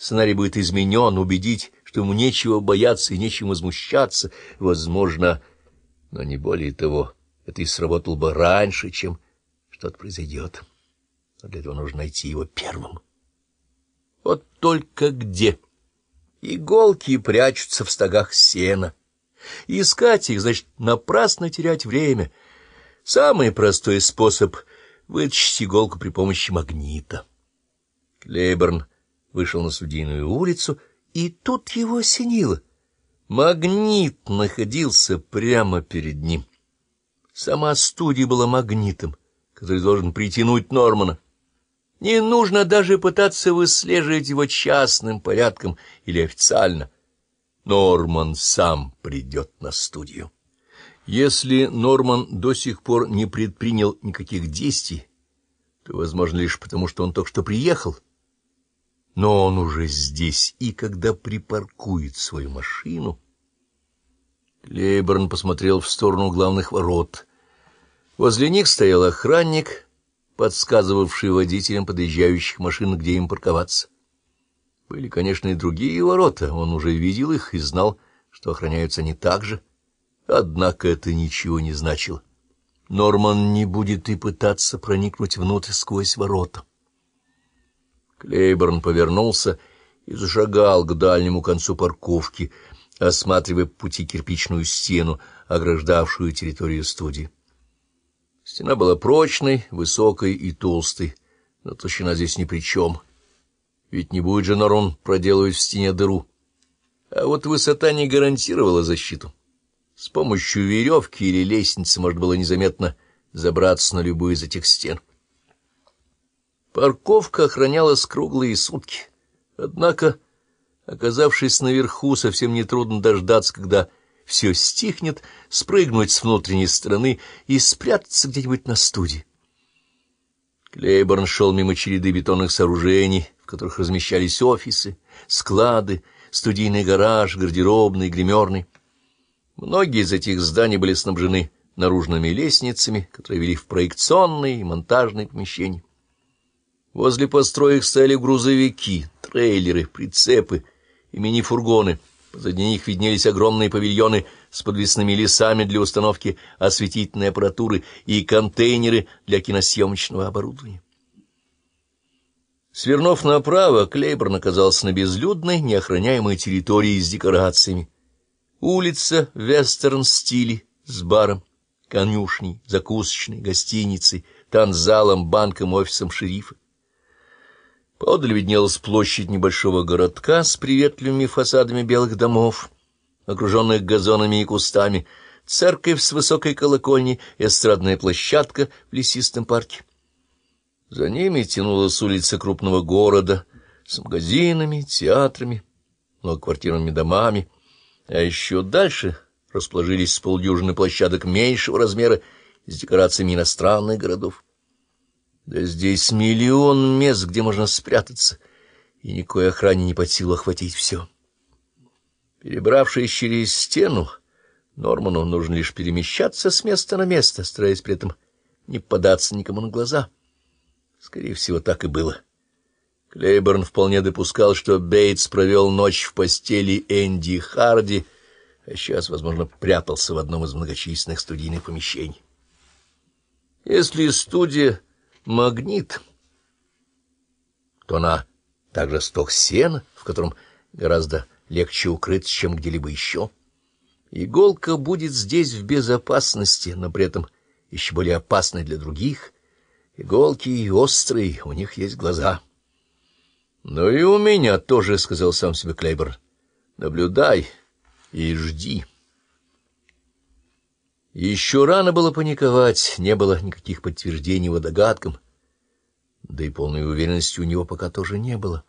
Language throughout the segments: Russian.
Сценарий будет изменен, убедить, что ему нечего бояться и нечем возмущаться, возможно, но не более того, это и сработало бы раньше, чем что-то произойдет. Но для этого нужно найти его первым. Вот только где? Иголки прячутся в стогах сена. Искать их, значит, напрасно терять время. Самый простой способ — вытащить иголку при помощи магнита. Клейборн вышел на Судейную улицу, и тут его осенило. Магнит находился прямо перед ним. Сама студия была магнитом, который должен притянуть Нормана. Не нужно даже пытаться выслеживать его частным порядком или официально. Норман сам придет на студию. Если Норман до сих пор не предпринял никаких действий, то, возможно, лишь потому, что он только что приехал. Но он уже здесь, и когда припаркует свою машину... Клейборн посмотрел в сторону главных ворот. Возле них стоял охранник, подсказывавший водителям подъезжающих машин, где им парковаться. Были, конечно, и другие ворота, он уже видел их и знал, что охраняются не так же. Однако это ничего не значило. Норман не будет и пытаться проникнуть внутрь сквозь ворота. Клейборн повернулся и зашагал к дальнему концу парковки, осматривая пути кирпичную стену, ограждавшую территорию студии. Стена была прочной, высокой и толстой, но толщина здесь ни при чем. Ведь не будет же Норон проделывать в стене дыру. А вот высота не гарантировала защиту. С помощью веревки или лестницы можно было незаметно забраться на любую из этих стен. Парковка охранялась круглые сутки. Однако, оказавшись наверху, совсем нетрудно дождаться, когда все стихнет, спрыгнуть с внутренней стороны и спрятаться где-нибудь на студии. Клейборн шел мимо череды бетонных сооружений, в которых размещались офисы, склады, студийный гараж, гардеробный, гримерный. Многие из этих зданий были снабжены наружными лестницами, которые вели в проекционные и монтажные помещения. Возле построек стояли грузовики, трейлеры, прицепы и мини-фургоны — Позади них виднелись огромные павильоны с подвесными лесами для установки осветительной аппаратуры и контейнеры для киносъемочного оборудования. Свернув направо, Клейборн оказался на безлюдной, неохраняемой территории с декорациями. Улица в вестерн-стиле с баром, конюшней, закусочной, гостиницей, танцзалом, банком, офисом шерифа. Поодаль виднелась площадь небольшого городка с приветливыми фасадами белых домов, окруженных газонами и кустами, церковь с высокой колокольней и эстрадная площадка в лесистом парке. За ними тянулась улица крупного города с магазинами, театрами, многоквартирными домами, а еще дальше расположились с полдюжины площадок меньшего размера с декорациями иностранных городов. Да здесь миллион мест, где можно спрятаться, и никакой охране не под силу охватить все. Перебравшись через стену, Норману нужно лишь перемещаться с места на место, стараясь при этом не податься никому на глаза. Скорее всего, так и было. Клейборн вполне допускал, что Бейтс провел ночь в постели Энди Харди, а сейчас, возможно, прятался в одном из многочисленных студийных помещений. Если студия магнит, то она также сток сена, в котором гораздо легче укрыться, чем где-либо еще. Иголка будет здесь в безопасности, но при этом еще более опасной для других. Иголки и острые, у них есть глаза. — Ну и у меня тоже, — сказал сам себе Клейбор. — Наблюдай и жди. Еще рано было паниковать, не было никаких подтверждений его догадкам, да и полной уверенности у него пока тоже не было.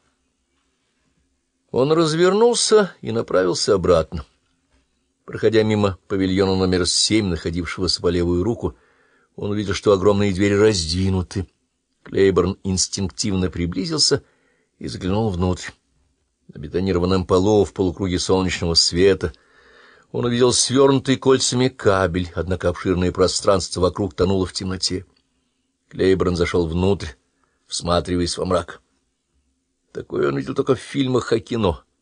Он развернулся и направился обратно. Проходя мимо павильона номер семь, находившегося по левую руку, он увидел, что огромные двери раздвинуты. Клейборн инстинктивно приблизился и заглянул внутрь. На бетонированном полу в полукруге солнечного света — он увидел свернутый кольцами кабель, однако обширное пространство вокруг тонуло в темноте. Клейборн зашел внутрь, всматриваясь во мрак. Такое он видел только в фильмах о кино,